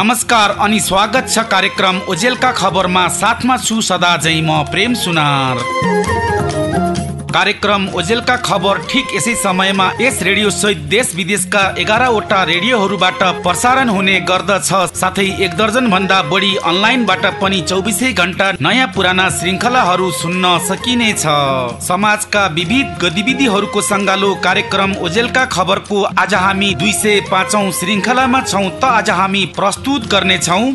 नमस्कार अनि स्वागत छ कार्यक्रम ओजेलका खबरमा साथमा छु सदा जै म प्रेम सुनार। कार्यक्रम ओजेलका खबर ठिक यसै समयमा यस रेडियो सहित देश विदेशका एघारवटा रेडियोहरूबाट प्रसारण हुने गर्दछ। साथै एक दर्जन भन्दा बढी अनलाइनबाट पनि चौबिसै घन्टा नयाँ पुराना श्रृङ्खलाहरू सुन्न सकिनेछ। समाजका विविध गतिविधिहरूको सङ्गालो कार्यक्रम ओजेलका खबरको आज हामी दुई सय पाँचौँ श्रृङ्खलामा छौँ त आज हामी प्रस्तुत गर्नेछौँ।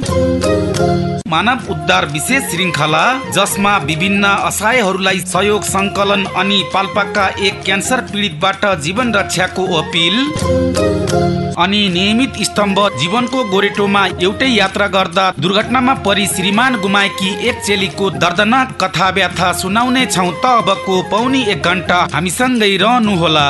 मानव उद्धार विशेष श्रृङ्खला जसमा विभिन्न असहायहरूलाई सहयोग सङ्कलन अनि पाल्पाका एक क्यान्सर पीडितबाट जीवन रक्षाको अपिल। अनि नियमित स्तम्भ जीवनको गोरेटोमा एउटै यात्रा गर्दा दुर्घटनामा परि श्रीमान गुमाएकी एक चेलीको दर्दनाक कथा व्याथा सुनाउने छौँ त अबको पौनी एक घन्टा हामीसँगै रहनुहोला।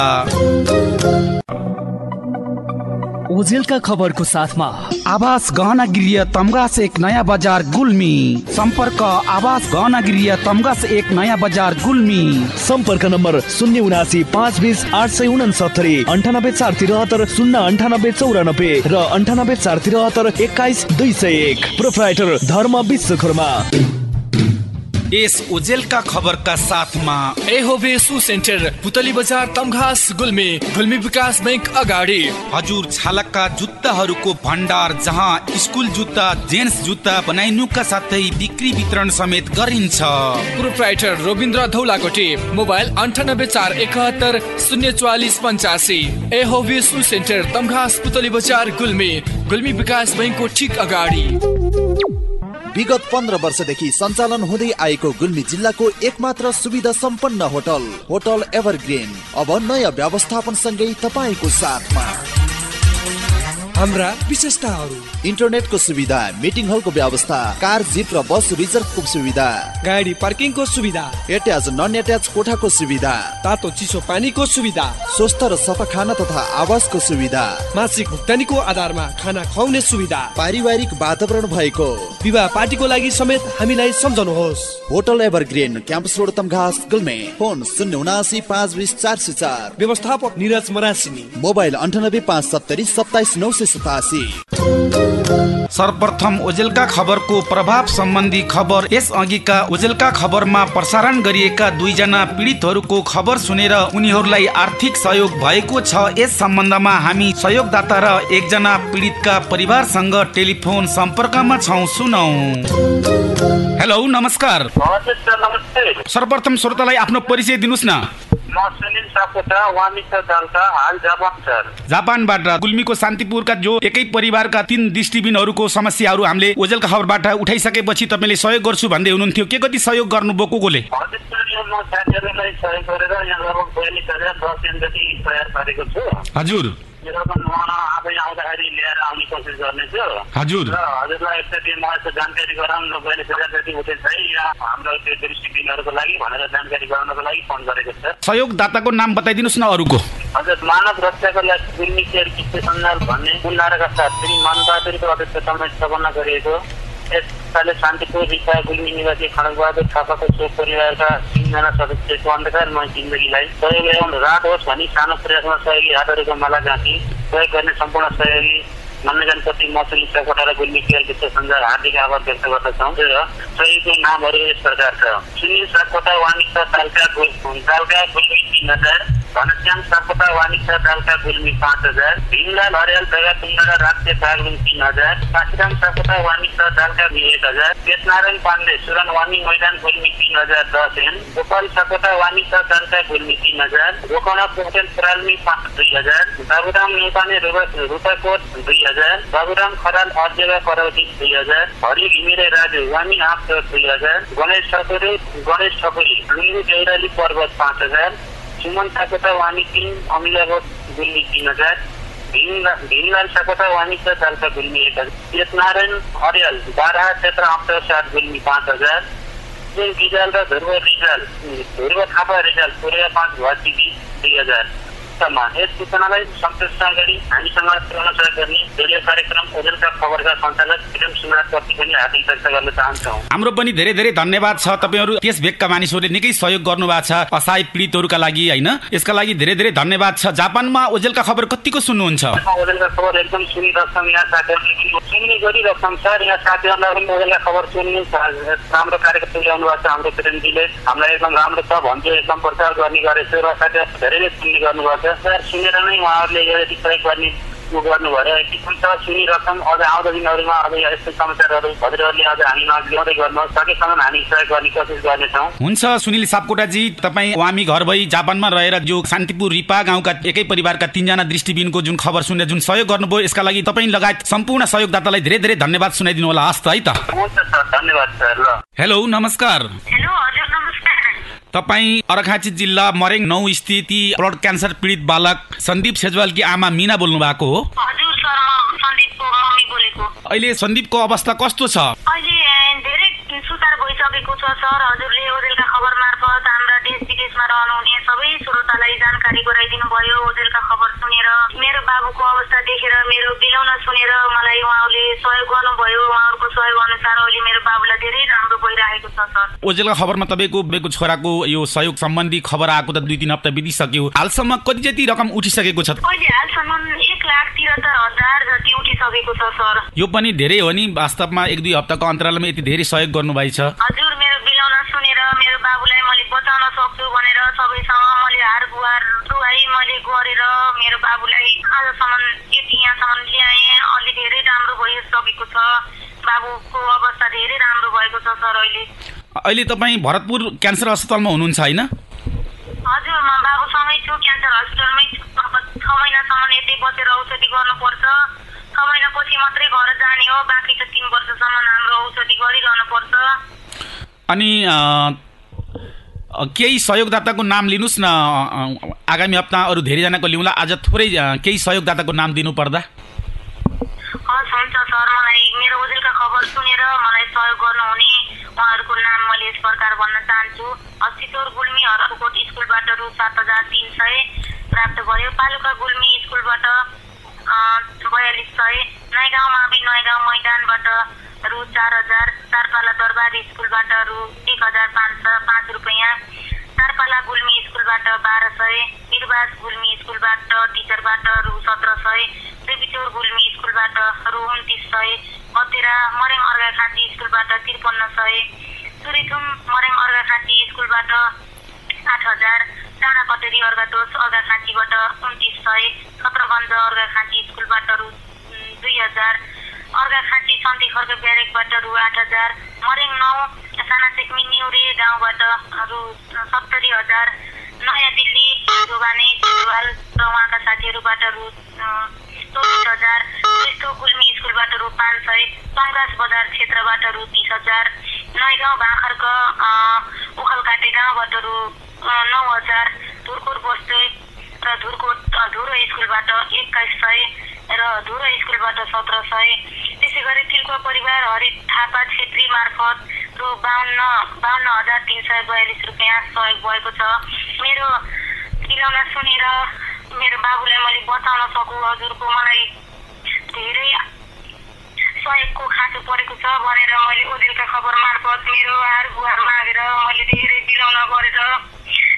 ओजेलका खबरको साथमा। आवास गहना गृह तमगास एक नयाँ बजार गुल्मी। सम्पर्क आवास गहना गृह तमगास एक नयाँ बजार गुल्मी। सम्पर्क नम्बर शून्य उनासी पाँच बिस आठ सय उनासत्तरी अन्ठानब्बे चार त्रिहत्तर शून्य अन्ठानब्बे चौरानब्बे र अन्ठानब्बे चार त्रिहत्तर एक्काइस दुई सय एक। प्रोप्राइटर धर्म विश्वकर्मा। यस ओजेलका खबरका साथमा एहोबे सु सेन्टर पुतली बजार तमघास गुल्मी गुल्मी विकास बैंक अगाडि। हजुर छालाका जुत्ताहरूको भण्डार जहाँ स्कुल जुत्ता जेन्ट्स जुत्ता बनाइनुका साथै बिक्री वितरण समेत गरिन्छ। प्रोप्राइटर रविन्द्र धौलाकोटी मोबाइल अन्ठानब्बे चार एकहत्तर शून्य चौवालिस पञ्चासी। एहोबे सु सेन्टर तमघास पुतली बजार गुल्मी गुल्मी विकास बैङ्कको ठिक अगाडि। विगत पन्ध्र वर्षदेखि सञ्चालन हुँदै आएको गुल्मी जिल्लाको एकमात्र सुविधा सम्पन्न होटल होटल एभरग्रिन। अब नयाँ व्यवस्थापनसँगै तपाईँको साथमा। हाम्रा विशेषताहरू। इन्टरनेटको सुविधा मिटिङ हलको व्यवस्था कार जिप र बस रिजर्भको सुविधा। गाडी पार्किङको सुविधा। एट्याच नन एट्याच कोठाको सुविधा। तातो चिसो पानीको सुविधा। स्वस्थ र सफा खाना तथा आवासको सुविधा। मासिक भुक्तानीको आधारमा खाना खुवाउने सुविधा। पारिवारिक वातावरण भएको। विवाह पार्टीको लागि समेत हामीलाई सम्झनुहोस्। Hotel evergreen campus road Tamghas Gulmi. Phone शून्य उनासी पाँच बिस चार सय चार। व्यवस्थापक निरज मरासिनी। मोबाइल अन्ठानब्बे पाँच सत्तरी सत्ताइस नौ सय सतासी सर्वप्रथम ओजेलका खबरको प्रभाव सम्बन्धी खबर। यस अघिका ओजेलका खबरमा प्रसारण गरिएका दुईजना पीडितहरूको खबर सुनेर उनीहरूलाई आर्थिक सहयोग भएको छ। यस सम्बन्धमा हामी सहयोगदाता र एकजना पीडितका परिवारसँग टेलिफोन सम्पर्कमा छौँ। सुनौ। हेलो नमस्कार। सर्वप्रथम श्रोतालाई आफ्नो परिचय दिनुहोस् न। म सुनिल सापकोटा वामिका दलका हाल जापान सर जापानबाट गुल्मीको शान्तिपुरका जो एकै परिवारका तीन दृष्टिबिनहरूको समस्याहरू हामीले ओजेलका खबरबाट उठाइसकेपछि तपाईँले सहयोग गर्छु भन्दै हुनुहुन्थ्यो। के कति सहयोग गर्नुभयो को कोले म साथीहरूलाई सहयोग गरेर यहाँ लगभग बयालिस हजार दस एनदेखि तयार पारेको छु। हजुर। यो रकम म आफै आउँदाखेरि लिएर आउने कोसिस गर्नेछु। हजुर। र हजुरलाई एकचोटि म यसो जानकारी गराउन बयालिस हजार जति उठेछ है यहाँ हाम्रो त्यो दृष्टिबिनहरूको लागि भनेर जानकारी गराउनको लागि फोन गरेको छ। सहयोगदाताको नाम बताइदिनुहोस् न अरूको। हजुर मानव रक्षाको लागि गुल्मी केयर किस्ते सञ्जाल भन्ने कुन्डाराका साथ श्री मनबहादुरको अध्यक्षतामा स्थापना गरिएको यसपालि शान्तिपुर रिसा गुल्मी निवासी खडकबहादुर थापाको चोक परिवारका तिनजना सदस्यको अन्धकारमय जिन्दगीलाई सहयोग एवं राहत होस् भनी सानो प्रयासमा सहयोगी हातहरूको माला गाँथी सहयोग गर्ने सम्पूर्ण सहयोगी मनोजनप्रति मसुली चौकटा र गुल्मी केयर विश्व सञ्जाल हार्दिक आभार व्यक्त गर्दछौँ। र सहयोगको नामहरू यस प्रकार छ सुनिल सापकोटा वाणिज्य तालका तालका गुल्मी तिन घनश्याम सापकोटा वाणिज्य तालका गुल्मी पाँच हजार भीमलाल राज्य कागलुङ तिन हजार काशीराम सापकोटा एक हजार पाण्डे सुरन वाणी मैदान गुल्मी तिन हजार दस एन गोपाल सापकोटा गुल्मी तिन हजार पाँच दुई हजार बाबुराम नेपाने दुई हजार खराल अर्जेवा करौटी दुई हरि घिमिरे राजु वामी दुई हजार गणेश ठकुरी गणेश ठकुरी लुङ्गु पर्वत पाँच हजार सुमन सापकोटा वाणी तिन अमिलाकोट गुल्मी तिन हजार भीमलाल सापकोटा वाणिज्य तालका गुल्मी एक हजार यतनारायण हरियाल बाह्र क्षेत्र अप्टर सात गुल्मी पाँच हजार जुन रिजाल र ध्रुव रिजाल ध्रुव थापा रिजाल पूर्व पाँच भर्ती दुई हजार अवस्थामा यस सूचनालाई सन्तुष्ट गरी हामीसँग पुर्याउन सहयोग गर्ने रेडियो कार्यक्रम ओजेलका खबरका सञ्चालक प्रेम सुनाथ प्रति पनि हार्दिक चर्चा गर्न चाहन्छौँ। हाम्रो पनि धेरै धेरै धन्यवाद छ तपाईँहरू त्यस भेगका मानिसहरूले निकै सहयोग गर्नु भएको छ असहाय पीडितहरूका लागि होइन? यसका लागि धेरै धेरै धन्यवाद छ। जापानमा ओजेलका खबर कतिको सुन्नुहुन्छ? ओजेलका खबर एकदम सुनिरहेछौँ यहाँ साथीहरूले सुन्ने गरिरहेछौँ सर। यहाँ साथीहरूलाई पनि ओजेलका खबर सुन्नु छ। राम्रो कार्यक्रम तुल्याउनु भएको छ हाम्रो प्रेमजीले। हामीलाई एकदम राम्रो छ भन्थ्यो एकदम प्रचार गर्ने गरेको र साथीहरू धेरै नै सुन्ने गर्नुभएको छ। सर सुनेर नै उहाँहरूले यदि प्रयोग गर्ने उ गर्नुभयो। यति पनि छ सुनिरहेछौँ अझ आउँदो दिनहरूमा अब यस्तो समाचारहरू हजुरहरूले अझ हामीमा ल्याउँदै गर्नुहोस्। सकेसम्म हामी सहयोग गर्ने कोसिस गर्नेछौँ। हुन्छ सुनिल सापकोटाजी तपाईँ वामी घर भई जापानमा रहेर जो शान्तिपुर रिपा गाउँका एकै परिवारका तीनजना दृष्टिबिनको जुन खबर सुनेर जुन सहयोग गर्नुभयो यसका लागि तपाईँ लगायत सम्पूर्ण सहयोगदातालाई धेरै धेरै धन्यवाद सुनाइदिनु होला। हस्त है त। हुन्छ सर धन्यवाद सर। ल। हेलो नमस्कार। हेलो तपाईँ अर्घाची जिल्ला मरेङ नौ स्थित ब्लड क्यान्सर पीडित बालक सन्दीप सेजवालकी आमा मिना बोल्नु भएको हो अहिले सन्दीपको अवस्था कस्तो छ? अहिले धेरै सुधार भइसकेको छ सर हजुरले श्रोतालाई जानकारी गराइदिनु भयो। ओजेलका खबर सुनेर मेरो बाबुको अवस्था देखेर मेरो बिलौन सुनेर मलाई उहाँले सहयोग गर्नुभयो। उहाँहरूको सहयोग अनुसार अहिले मेरो बाबुलाई धेरै राम्रो भइरहेको छ सर। ओजेलका खबरमा तपाईँको तपाईँको छोराको यो सहयोग सम्बन्धी खबर आएको त दुई तिन हप्ता बितिसक्यो। हालसम्म कति जति रकम उठिसकेको छ? अहिले हालसम्म एक लाख त्रिहत्तर हजार जति उठिसकेको छ सर। यो पनि धेरै हो नि। वास्तवमा एक दुई हप्ताको अन्तरालमा यति धेरै सहयोग गर्नुभएछ। हजुर मैले गरेर मेरो बाबुलाई आजसम्म यति यहाँसम्म ल्याएँ। अलि धेरै राम्रो भइसकेको छ। बाबुको अवस्था धेरै राम्रो भएको छ सर अहिले। अहिले तपाईँ भरतपुर क्यान्सर अस्पतालमा हुनुहुन्छ होइन? हजुर म बाबुसँगै छु। क्यान्सर हस्पिटलमै छु। अब छ महिनासम्म यतै बसेर औषधि गर्नुपर्छ। छ महिनापछि मात्रै घर जाने हो। बाँकी त तिन वर्षसम्म हाम्रो औषधि गरिरहनु पर्छ अनि केही सहयोगदाताको नाम लिनुहोस् न आगामी हप्ता अरू धेरैजनाको लिउँला। आज थोरै केही सहयोगदाताको नाम दिनु पर्दा हस् हुन्छ सर। मलाई मेरो ओजेलका खबर सुनेर मलाई सहयोग गर्नुहुने उहाँहरूको नाम मैले यस प्रकार भन्न चाहन्छु। अस्तिचौर गुल्मी हरकोट स्कुलबाट रु सात हजार तिन सय प्राप्त भयो पालुका गुल्मी स्कुलबाट बयालिस सय। नयगाउँ मावि मैदानबाट रु चार हजार। चारपाला दरबार स्कुलबाट रु एक हजार पाँच सय पाँच रुपियाँ चारपाला गुल्मी स्कुलबाट बाह्र सय बिरबास गुल्मी स्कुलबाट टिचरबाट रु सत्र सय देवीचौर गुल्मी स्कुलबाट रु उन्तिस सय कतेरा मरेङ अर्घाखाँची स्कुलबाट त्रिपन्न सय सुरेथुम मरेङ अर्घाखाँची स्कुलबाट आठ हजार डाँडा कटेरी अर्घाटोस अर्घाखाँचीबाट उन्तिस सय सत्रगञ्ज अर्घाखाँची स्कुलबाट रु दुई हजार अर्घाखाँची खर्क ब्यारेकबाट रु आठ हजार मरेङ नौ साना सेक्मी न्युरे गाउँबाट रु सत्तरी हजार नयाँ दिल्ली जोगाने सिलवाल र उहाँका साथीहरूबाट रु चौबिस हजार त्यस्तो गुल्मी स्कुलबाट रु पाँच सय सङ्घास बजार क्षेत्रबाट रु तिस हजार नयगाउँ भाखरक उखलकाटे गाउँबाट रु नौ हजार धुर्कोट बस्ती र धुर्कोट धुरो स्कुलबाट एक्काइस सय र धुरो स्कुलबाट सत्र सय त्यसै गरी तिलको परिवार हरि थापा छेत्री मार्फत रु बाहन्न बाहन्न हजार तिन सय बयालिस रुपियाँ सहयोग भएको छ। मेरो बिलौना सुनेर मेरो बाबुलाई मैले बचाउन सकु हजुरको मलाई धेरै सहयोगको खाँचो परेको छ भनेर मैले ओजेलका खबर मार्फत मेरो हार गुहार मागेर मैले धेरै बिलाउन गरेर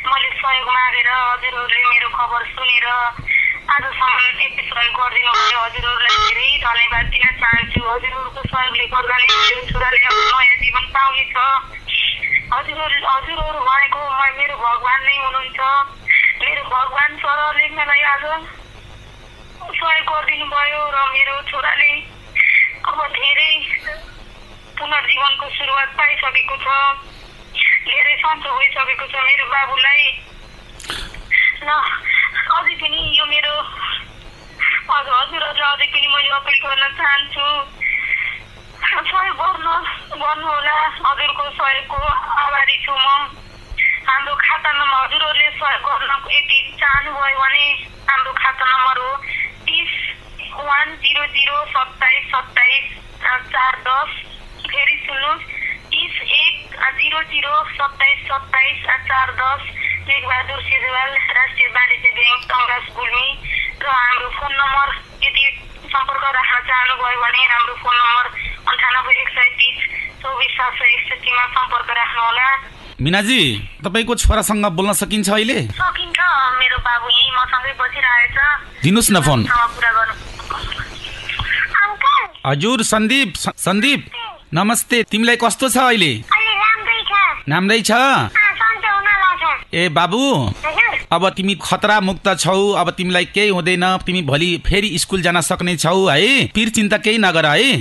मैले सहयोग मागेर हजुरहरूले मेरो खबर सुनेर आजसम्म यति सहयोग गरिदिनु भयो। हजुरहरूलाई धेरै धन्यवाद दिन चाहन्छु। हजुरहरूको सहयोगले गर्दा नै मेरो छोराले जीवन पाउनेछ हजुरहरू हजुरहरू भनेको मेरो भगवान् नै हुनुहुन्छ। मेरो भगवान् सरले मलाई आज सहयोग गरिदिनु भयो र मेरो छोराले अब धेरै पुनर्जीवनको सुरुवात पाइसकेको छ। धेरै सन्चो भइसकेको छ मेरो बाबुलाई। ल अझै पनि यो मेरो हजुर हजुरहरूलाई अझै पनि मैले अपिल गर्न चाहन्छु। सहयोग गर्नु गर्नुहोला हजुरको सहयोगको आभारी छु म हाम्रो खाता नम्बर हजुरहरूले सहयोग गर्न यति चाहनुभयो भने हाम्रो खाता नम्बर हो तिस वान जिरो जिरो सत्ताइस सत्ताइस चार दस फेरि सुन्नुहोस् तिस एक जिरो जिरो सत्ताइस सत्ताइस चार दस टेकबहादुर सिजवाल राष्ट्रिय वाणिज्य ब्याङ्क तङ्गास गुल्मी र हाम्रो फोन नम्बर यदि सम्पर्क राख्न चाहनुभयो भने हाम्रो फोन नम्बर अन्ठानब्बे एक सय तिस चौबिस सात सय एकसठीमा सम्पर्क राख्नुहोला मिनाजी तपाईँको छोरासँग बोल्न सकिन्छ अहिले? सकिन्छ मेरो बाबु यहीँ मसँगै बसिरहेछ। दिनुहोस् न फोन। कुरा गर्नु। हजुर सन्दीप सन्दीप नमस्ते। तिमीलाई कस्तो छ अहिले? राम्रै छ। ए बाबु। अब तिमी खतरा मुक्त छौ अब तिमीलाई केही हुँदैन। तिमी भोलि फेरि स्कुल जान सक्ने छौ है? पिर चिन्ता केही नगर है?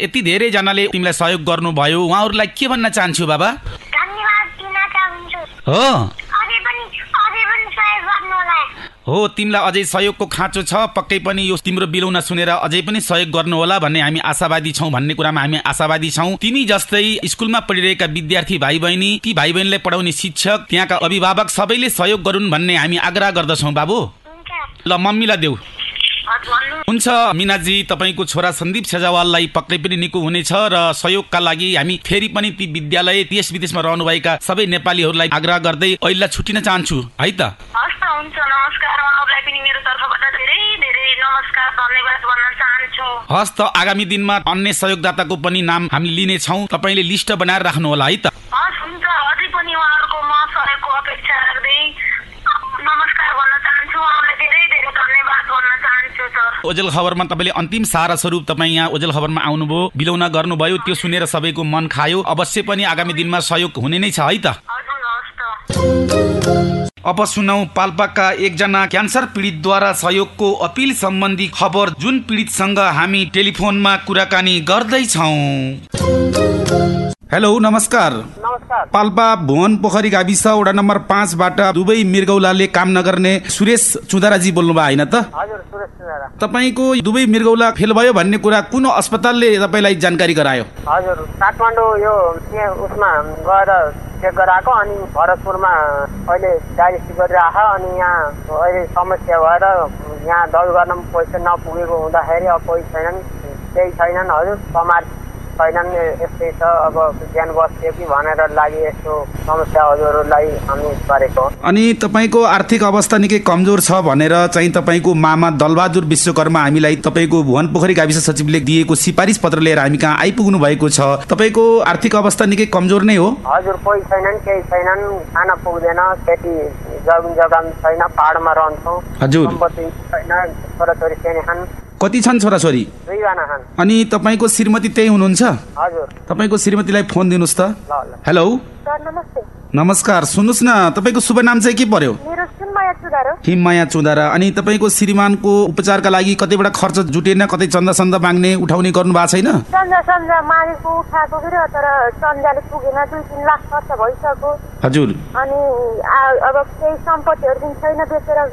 यति धेरैजनाले तिमीलाई सहयोग गर्नुभयो। उहाँहरूलाई के भन्न चाहन्छु बाबा? हो अझै पनि अझै पनि सहयोग गर्नु होला हो तिमीलाई अझै सहयोगको खाँचो छ पक्कै पनि यो तिम्रो बिलौना सुनेर अझै पनि सहयोग गर्नुहोला भन्ने हामी आशावादी छौँ भन्ने कुरामा हामी आशावादी छौँ। तिमी जस्तै स्कुलमा पढिरहेका विद्यार्थी भाइ बहिनी ती भाइ बहिनीलाई पढाउने शिक्षक त्यहाँका अभिभावक सबैले सहयोग गरून् भन्ने हामी आग्रह गर्दछौँ बाबु। ल मम्मीलाई देऊ। हुन्छ मिनाजी तपाईँको छोरा सन्दीप सेजावाललाई पक्कै पनि निको हुनेछ र सहयोगका लागि हामी फेरि पनि ती विद्यालय देश विदेशमा रहनुभएका सबै नेपालीहरूलाई आग्रह गर्दै अहिले छुट्टिन चाहन्छु। है त? नमस्कार उहाँहरूलाई पनि मेरो तर्फबाट धेरै धेरै नमस्कार धन्यवाद भन्न चाहन्छु। हस् त आगामी दिनमा अन्य सहयोगदाताको पनि नाम हामीले लिनेछौँ। तपाईँले लिस्ट बनाएर राख्नुहोला है त। हस् हुन्छ। अझै पनि उहाँहरूको म सहयोगको अपेक्षा राख्दै नमस्कार भन्न चाहन्छु। उहाँलाई धेरै धेरै धन्यवाद भन्न चाहन्छु सर। ओजेल खबरमा तपाईँले अन्तिम सारा स्वरूप तपाईँ यहाँ ओजेल खबरमा आउनुभयो बिलौना गर्नुभयो। त्यो सुनेर सबैको मन खायो। अवश्य पनि आगामी दिनमा सहयोग हुने नै छ है त। अब सुनौ पाल्पाका एकजना क्यान्सर पीडितद्वारा सहयोगको अपिल सम्बन्धी खबर जुन पीडितसँग हामी टेलिफोनमा कुराकानी गर्दैछौ। हेलो नमस्कार। पाल्पा भुवन पोखरी गाविस वडा नम्बर पाँचबाट दुवै मृगौलाले काम नगर्ने सुरेश चुदाराजी बोल्नुभयो होइन त? तपाईँको दुवै मृगौला फेल भयो भन्ने कुरा कुन अस्पतालले तपाईँलाई जानकारी गरायो? हजुर काठमाडौँ यो उसमा गएर चेक गराएको अनि भरतपुरमा अहिले डायलिसिस गरिरहेको अनि यहाँ अहिले समस्या भएर यहाँ दल गर्न पैसा नपुगेको हुँदाखेरि अब कोही छैनन् केही छैनन्। हजुर समाज छैनन्। यस्तै छ। अब ज्यान बस्थ्यो कि भनेर लागि यस्तो समस्या हजुरहरूलाई हामी गरेको अनि तपाईँको आर्थिक अवस्था निकै कमजोर छ भनेर चाहिँ तपाईँको मामा दलबहादुर विश्वकर्मा हामीलाई तपाईँको भुवन पोखरी गाविस सचिवले दिएको सिफारिस पत्र लिएर हामी कहाँ आइपुग्नु भएको छ। तपाईँको आर्थिक अवस्था निकै कमजोर नै हो। हजुर कोही छैनन् केही छैनन्। खान पुग्दैन खेती जग्गा पनि छैन पाहाडमा रहन्छौँ। हजुर। छैन छोराछोरी खान् कति छन् छोराछोरी? अनि तपाईँको श्रीमती त्यही हुनुहुन्छ? हजुर। तपाईँको श्रीमतीलाई फोन दिनुहोस् त। हेलो। नमस्कार सुन्नुहोस् न तपाईँको शुभ नाम चाहिँ के पर्यो? हिममाया चुदारा। अनि तपाईँको श्रीमानको उपचारका लागि कतैबाट खर्च जुटेन कतै चन्दा चन्दा माग्ने उठाउने गर्नु भएको छैन सन्जा सन्जा मागेको उठाएको फेरि तर सन्जाले पुगेन दुई तिन लाख खर्च भइसक्यो। हजुर। अनि अब केही सम्पत्तिहरू पनि छैन बेचेर अ,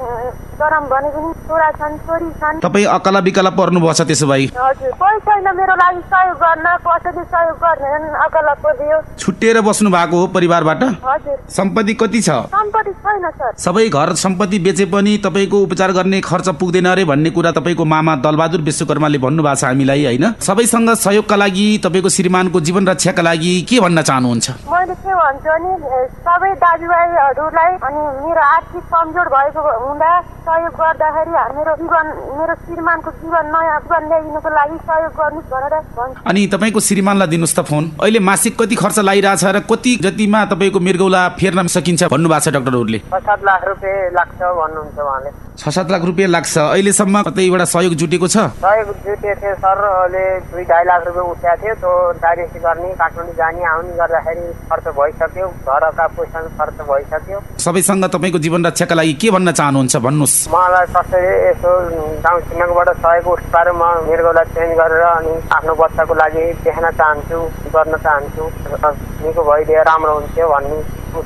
गरम भने पनि छोरा छन् छोरी छन्। तपाईँ अकला बिकला पर्नुभएको छ त्यसो भए। हजुर कोही छैन मेरो लागि सहयोग गर्न कसैले सहयोग गर्दैनन् अकल परियो छुट्टिएर बस्नु भएको हो परिवारबाट? हजुर। सम्पत्ति कति छ? सम्पत्ति छैन सर। सबै घर सम्पत्ति बेचे पनि तपाईँको उपचार गर्ने खर्च पुग्दैन अरे भन्ने कुरा तपाईँको मामा दलबहादुर विश्वकर्माले भन्नुभएको छ हामीलाई होइन? सबैसँग सहयोगका लागि तपाईँको श्रीमानको जीवन रक्षाका लागि के भन्न चाहनुहुन्छ? मैले के भन्छु भने ए, सबै दाजुभाइहरूलाई अनि मेरो आर्थिक कमजोर भएको हुँदा सहयोग गर्दाखेरि मेरो जीवन मेरो श्रीमानको जीवन नयाँ जीवन ल्याइदिनुको लागि सहयोग गर्नुहोस् भनेर भन्छु। अनि तपाईँको श्रीमानलाई दिनुहोस् त फोन। अहिले मासिक कति खर्च लागिरहेछ र कति जतिमा तपाईँको मृगौला फेर्न सकिन्छ भन्नुभएको छ डाक्टरहरूले सात लाख रुपियाँ लाग्छ भन्नुहुन्छ उहाँले। छ सात लाख रुपियाँ लाग्छ। अहिलेसम्म कतैबाट सहयोग जुटेको छ? सहयोग जुटे थियो सर अहिले दुई ढाई लाख रुपियाँ उठाएको थियो। त्यो डायलिसिस गर्ने काठमाडौँ जाने आउने गर्दाखेरि खर्च भइसक्यो। घरका पैसा खर्च भइसक्यो। सबैसँग तपाईँको जीवन रक्षाका लागि के भन्न चाहनुहुन्छ? भन्नुहोस्। मलाई कसैले यसो गाउँ छिमेकबाट सहयोग उठाएर म मृगौला चेन्ज गरेर अनि आफ्नो बच्चाको लागि देख्न चाहन्छु गर्न चाहन्छु। निको भइदिए राम्रो हुन्थ्यो भन्ने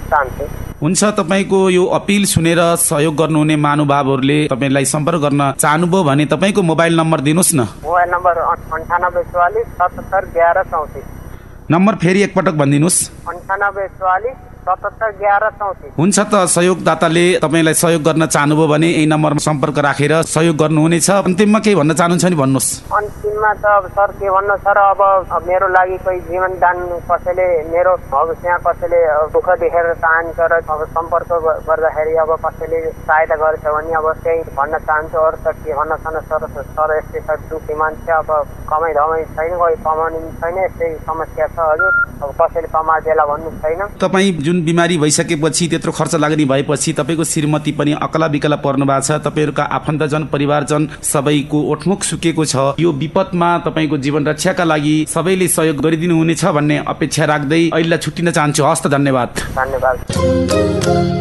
चाहन्छु। हुन्छ तपाईँको यो अपिल सुनेर सहयोग गर्नुहुने महानुभावहरूले तपाईँलाई सम्पर्क गर्न चाहनुभयो भने तपाईँको मोबाइल नम्बर दिनुहोस् न। मोबाइल नम्बर अन्ठानब्बे चौवालिस सतहत्तर एघार चौतिस। नम्बर फेरि एकपटक भनिदिनुहोस्। अन्ठानब्बे चौवालिस हुन्छ त सहयोगदाताले तपाईँलाई सहयोग गर्न चाहनुभयो भने यही नम्बरमा सम्पर्क राखेर सहयोग गर्नुहुनेछ। अन्तिममा केही भन्न चाहनुहुन्छ भने भन्नुहोस्। अन्तिममा त अब सर के भन्नु सर अब मेरो लागि कोही जीवन दान कसैले मेरो अब त्यहाँ कसैले दुःख देखेर चाहन्छ र अब सम्पर्क गर्दाखेरि अब कसैले सहायता गरेछ भने अब त्यही भन्न चाहन्छु। अरू त के भन्न चाहनु सर सर यस्तै छ दुःखी मान्छे अब कमाइ धमाइ छैन कोही कमाउने छैन यस्तै समस्या छ हजुर। अब कसैले कमादेला भन्नु छैन। तपाईँ जुन बिमारी भइसकेपछि त्यत्रो खर्च लाग्ने भएपछि तपाईँको श्रीमती पनि अकला बिकला पर्नु भएको छ। तपाईँहरूका आफन्तजन परिवारजन सबैको ओठमुख सुकेको छ। यो विपदमा तपाईँको जीवन रक्षाका लागि सबैले सहयोग गरिदिनु हुनेछ भन्ने अपेक्षा राख्दै अहिले छुट्टिन चाहन्छु। हस्त धन्यवाद। धन्यवाद।